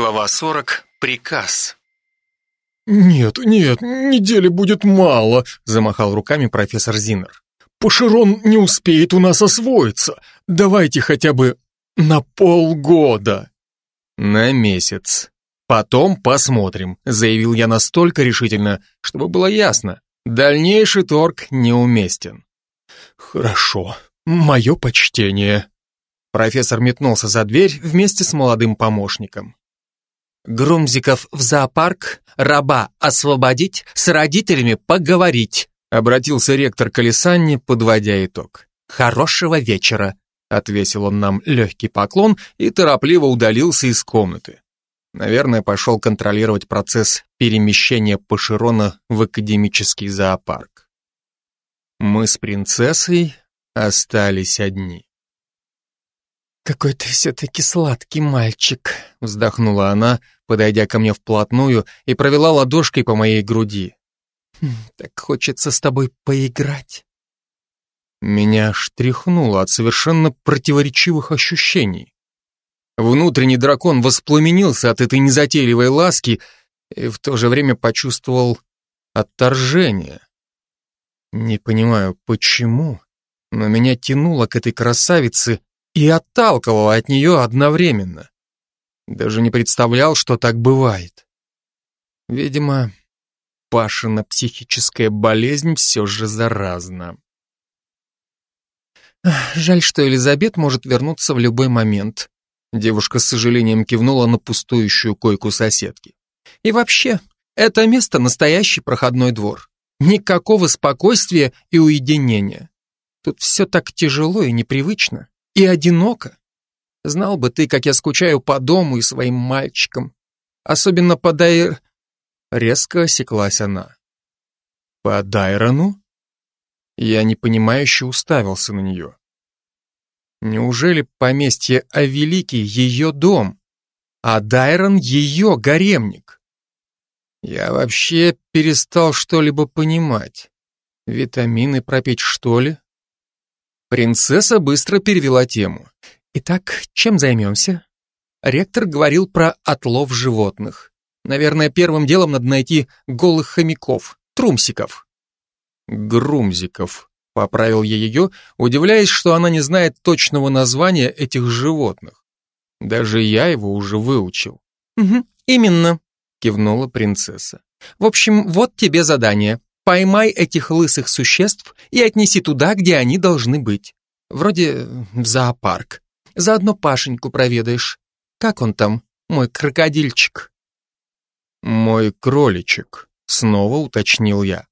Глава 40. Приказ. «Нет, нет, недели будет мало», — замахал руками профессор Зиннер. «Пашерон не успеет у нас освоиться. Давайте хотя бы на полгода». «На месяц. Потом посмотрим», — заявил я настолько решительно, чтобы было ясно. Дальнейший торг неуместен. «Хорошо. Мое почтение». Профессор метнулся за дверь вместе с молодым помощником. Грумзиков в зоопарк, раба освободить, с родителями поговорить, обратился ректор Колесанни, подводя итог. Хорошего вечера, отвесил он нам легкий поклон и торопливо удалился из комнаты. Наверное, пошел контролировать процесс перемещения Паширона в академический зоопарк. Мы с принцессой остались одни. «Какой ты все-таки сладкий мальчик», — вздохнула она, подойдя ко мне вплотную и провела ладошкой по моей груди. «Хм, «Так хочется с тобой поиграть». Меня штрихнуло от совершенно противоречивых ощущений. Внутренний дракон воспламенился от этой незатейливой ласки и в то же время почувствовал отторжение. Не понимаю, почему, но меня тянуло к этой красавице и отталкивало от нее одновременно. Даже не представлял, что так бывает. Видимо, Пашина психическая болезнь все же заразна. Жаль, что Элизабет может вернуться в любой момент. Девушка с сожалением кивнула на пустующую койку соседки. И вообще, это место настоящий проходной двор. Никакого спокойствия и уединения. Тут все так тяжело и непривычно и одиноко. Знал бы ты, как я скучаю по дому и своим мальчикам. Особенно по Дайр... Резко осеклась она. По Дайрону? Я непонимающе уставился на нее. Неужели поместье Авеликий ее дом, а Дайрон ее гаремник? Я вообще перестал что-либо понимать. Витамины пропить, что ли? Принцесса быстро перевела тему. Итак, чем займемся? Ректор говорил про отлов животных. Наверное, первым делом надо найти голых хомяков, трумсиков. Грумзиков, поправил я ее, удивляясь, что она не знает точного названия этих животных. Даже я его уже выучил. Угу, именно, кивнула принцесса. В общем, вот тебе задание. Поймай этих лысых существ и отнеси туда, где они должны быть. Вроде в зоопарк. Заодно Пашеньку проведаешь. Как он там, мой крокодильчик? Мой кроличек, снова уточнил я.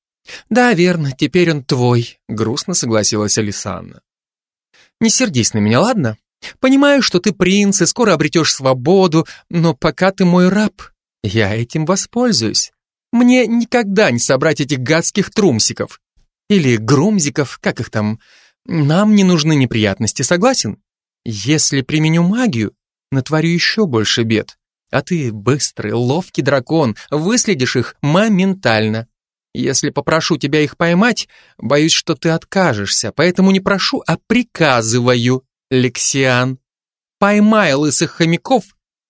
Да, верно, теперь он твой, грустно согласилась Алисанна. Не сердись на меня, ладно? Понимаю, что ты принц и скоро обретешь свободу, но пока ты мой раб, я этим воспользуюсь. Мне никогда не собрать этих гадских трумсиков. Или грумзиков, как их там. Нам не нужны неприятности, согласен? Если применю магию, натворю еще больше бед. А ты быстрый, ловкий дракон, выследишь их моментально. Если попрошу тебя их поймать, боюсь, что ты откажешься, поэтому не прошу, а приказываю, Лексиан. Поймай лысых хомяков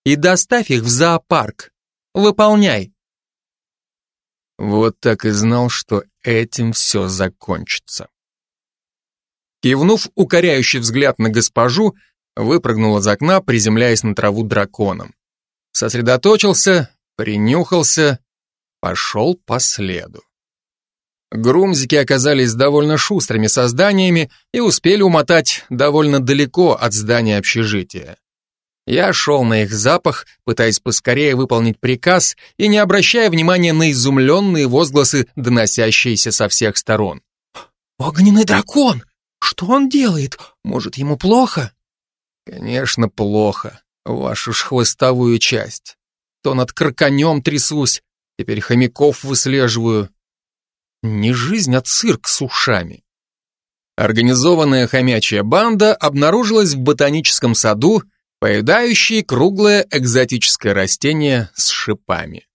и доставь их в зоопарк. Выполняй. Вот так и знал, что этим все закончится. Кивнув укоряющий взгляд на госпожу, выпрыгнул из окна, приземляясь на траву драконом. Сосредоточился, принюхался, пошел по следу. Грумзики оказались довольно шустрыми созданиями и успели умотать довольно далеко от здания общежития. Я шел на их запах, пытаясь поскорее выполнить приказ и не обращая внимания на изумленные возгласы, доносящиеся со всех сторон. «Огненный дракон! Что он делает? Может, ему плохо?» «Конечно, плохо. Вашу ж хвостовую часть. То над краконем трясусь, теперь хомяков выслеживаю. Не жизнь, а цирк с ушами». Организованная хомячья банда обнаружилась в ботаническом саду поедающие круглое экзотическое растение с шипами.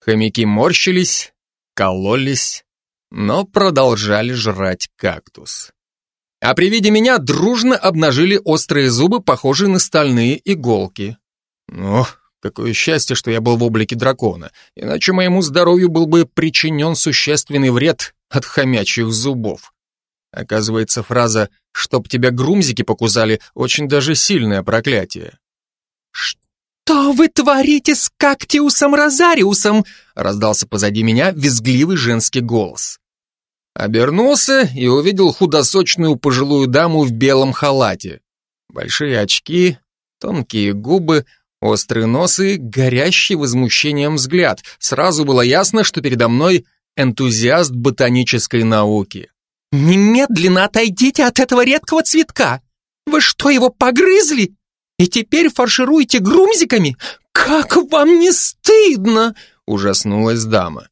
Хомяки морщились, кололись, но продолжали жрать кактус. А при виде меня дружно обнажили острые зубы, похожие на стальные иголки. Ну, Какое счастье, что я был в облике дракона, иначе моему здоровью был бы причинен существенный вред от хомячьих зубов. Оказывается, фраза «чтоб тебя грумзики покусали» очень даже сильное проклятие. «Что вы творите с Кактиусом Розариусом?» раздался позади меня визгливый женский голос. Обернулся и увидел худосочную пожилую даму в белом халате. Большие очки, тонкие губы, острый нос и горящий возмущением взгляд. Сразу было ясно, что передо мной энтузиаст ботанической науки. «Немедленно отойдите от этого редкого цветка! Вы что, его погрызли? И теперь фаршируете грумзиками? Как вам не стыдно?» Ужаснулась дама.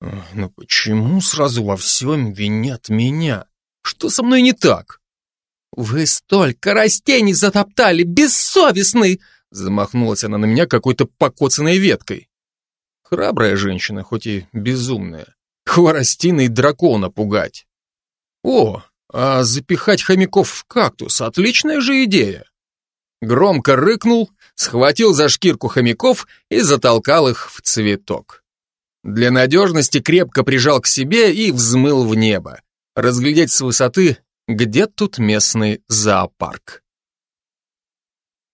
«Ну почему сразу во всем винят меня? Что со мной не так?» «Вы столько растений затоптали, бессовестный!» Замахнулась она на меня какой-то покоцанной веткой. Храбрая женщина, хоть и безумная. Хворостиной дракона пугать. О, а запихать хомяков в кактус — отличная же идея. Громко рыкнул, схватил за шкирку хомяков и затолкал их в цветок. Для надежности крепко прижал к себе и взмыл в небо. Разглядеть с высоты, где тут местный зоопарк.